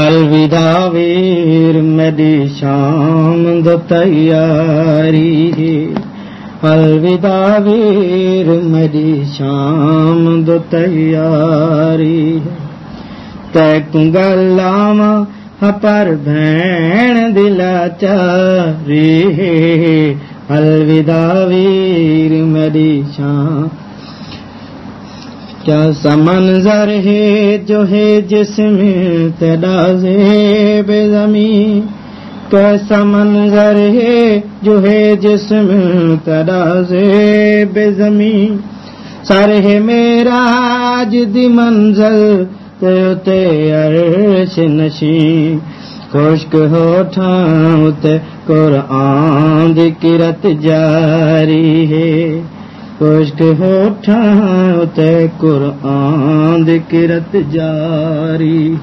الوداع ویر میری شام دو تیاری الوداع ویر میری شام دو تیاری گلاوا پر بھین دلا چاری الوداع ویر میری شام کیا سمنظر ہے جو ہے جس میں تیرا زیب زمین؟ کیسا منظر ہے جو ہے جس میں تیرا زیب زمین؟ سر ہے میرا جدی منزل تے عرش نشین۔ خشک ہو ٹھاؤتے قرآن دی کرت جاری ہے۔ خشک ہوٹھا تے قرآن کرت جاری